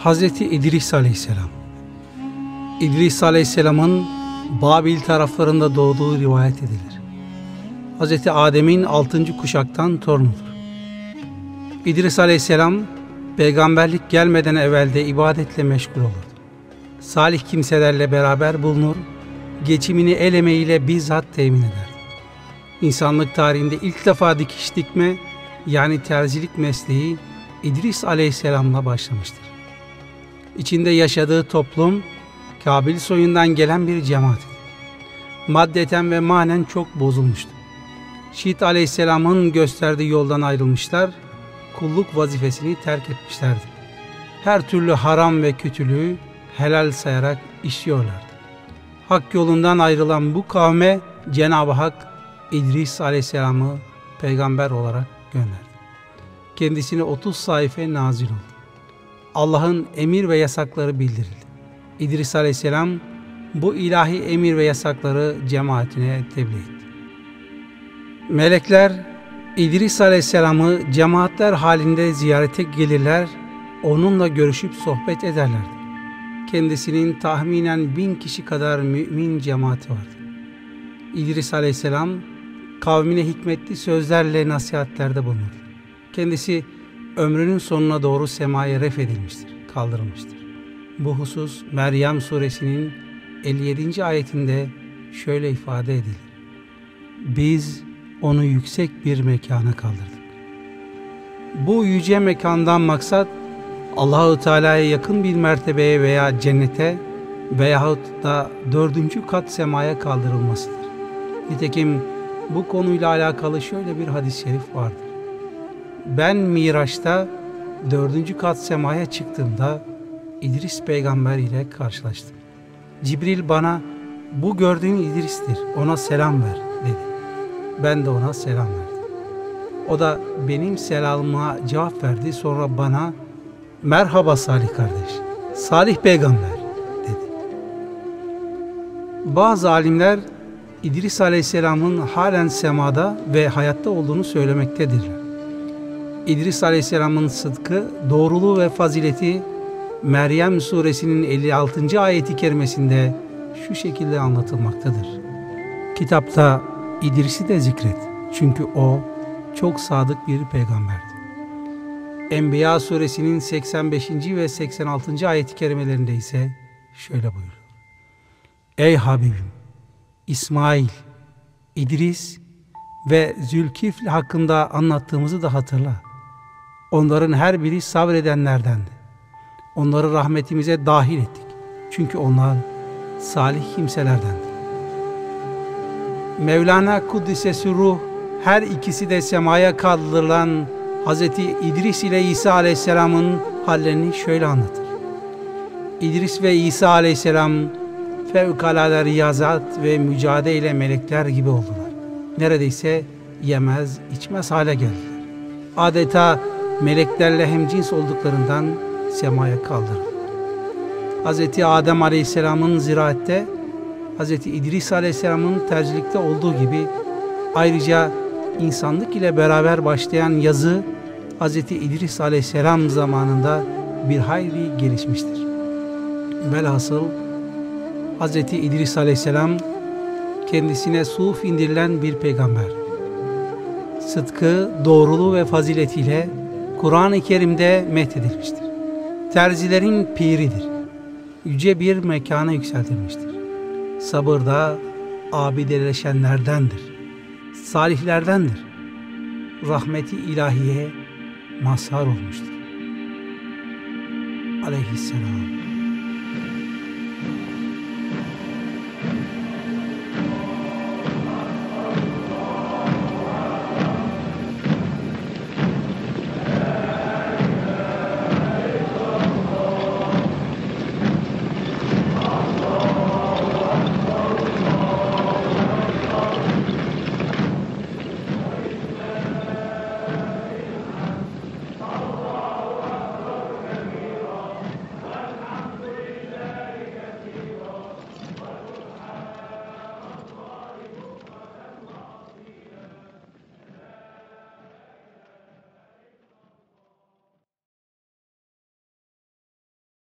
Hazreti İdris Aleyhisselam İdris Aleyhisselam'ın Babil taraflarında doğduğu rivayet edilir. Hazreti Adem'in altıncı kuşaktan torunudur. İdris Aleyhisselam peygamberlik gelmeden evvelde ibadetle meşgul olurdu. Salih kimselerle beraber bulunur, geçimini el emeğiyle bizzat temin eder. İnsanlık tarihinde ilk defa dikiş dikme yani terzilik mesleği İdris Aleyhisselam'la başlamıştır. İçinde yaşadığı toplum Kabil soyundan gelen bir cemaat. Maddeten ve manen çok bozulmuştu. Şiit Aleyhisselam'ın gösterdiği yoldan ayrılmışlar, kulluk vazifesini terk etmişlerdi. Her türlü haram ve kötülüğü helal sayarak işliyorlardı. Hak yolundan ayrılan bu kavme Cenab-ı Hak İdris Aleyhisselam'ı peygamber olarak gönderdi. Kendisine 30 sayfa nazil oldu. Allah'ın emir ve yasakları bildirildi. İdris Aleyhisselam bu ilahi emir ve yasakları cemaatine tebliğ etti. Melekler İdris Aleyhisselam'ı cemaatler halinde ziyarete gelirler, onunla görüşüp sohbet ederlerdi. Kendisinin tahminen bin kişi kadar mümin cemaati vardı. İdris Aleyhisselam kavmine hikmetli sözlerle nasihatlerde bulunur. Kendisi ömrünün sonuna doğru semaya ref edilmiştir, kaldırılmıştır. Bu husus Meryem suresinin 57. ayetinde şöyle ifade edilir. Biz onu yüksek bir mekana kaldırdık. Bu yüce mekandan maksat Allahu Teala'ya yakın bir mertebeye veya cennete veyahut da dördüncü kat semaya kaldırılmasıdır. Nitekim bu konuyla alakalı şöyle bir hadis-i şerif vardır. Ben Miraç'ta dördüncü kat semaya çıktığımda İdris peygamber ile karşılaştım. Cibril bana bu gördüğün İdris'tir ona selam ver dedi. Ben de ona selam verdim. O da benim selamıma cevap verdi sonra bana merhaba Salih kardeş, Salih peygamber dedi. Bazı alimler İdris Aleyhisselam'ın halen semada ve hayatta olduğunu söylemektedirler. İdris Aleyhisselam'ın sıdkı, doğruluğu ve fazileti Meryem suresinin 56. ayeti kerimesinde şu şekilde anlatılmaktadır. Kitapta İdris'i de zikret çünkü o çok sadık bir peygamberdi. Enbiya suresinin 85. ve 86. ayeti kerimelerinde ise şöyle buyuruyor. Ey Habibim! İsmail, İdris ve Zülkifl hakkında anlattığımızı da hatırla. Onların her biri sabredenlerdendi. Onları rahmetimize dahil ettik. Çünkü onlar salih kimselerdendi. Mevlana Kuddisesi Ruh her ikisi de semaya kaldırılan Hz. İdris ile İsa Aleyhisselam'ın hallerini şöyle anlatır. İdris ve İsa Aleyhisselam fevkalade riyazat ve mücadele ile melekler gibi oldular. Neredeyse yemez, içmez hale geldiler. Adeta meleklerle hemcins olduklarından semaya kaldırıldı. Hz. Adem Aleyhisselam'ın ziraatte, Hz. İdris Aleyhisselam'ın tercihlikte olduğu gibi ayrıca insanlık ile beraber başlayan yazı Hz. İdris Aleyhisselam zamanında bir hayli gelişmiştir. Velhasıl Hz. İdris Aleyhisselam kendisine suf indirilen bir peygamber. Sıdkı, doğruluğu ve faziletiyle Kur'an-ı Kerim'de methedilmiştir. Terzilerin piridir. Yüce bir mekana yükseltilmiştir. Sabırda abideleşenlerdendir. Salihlerdendir. Rahmeti ilahiye mazhar olmuştur. Aleyhisselam.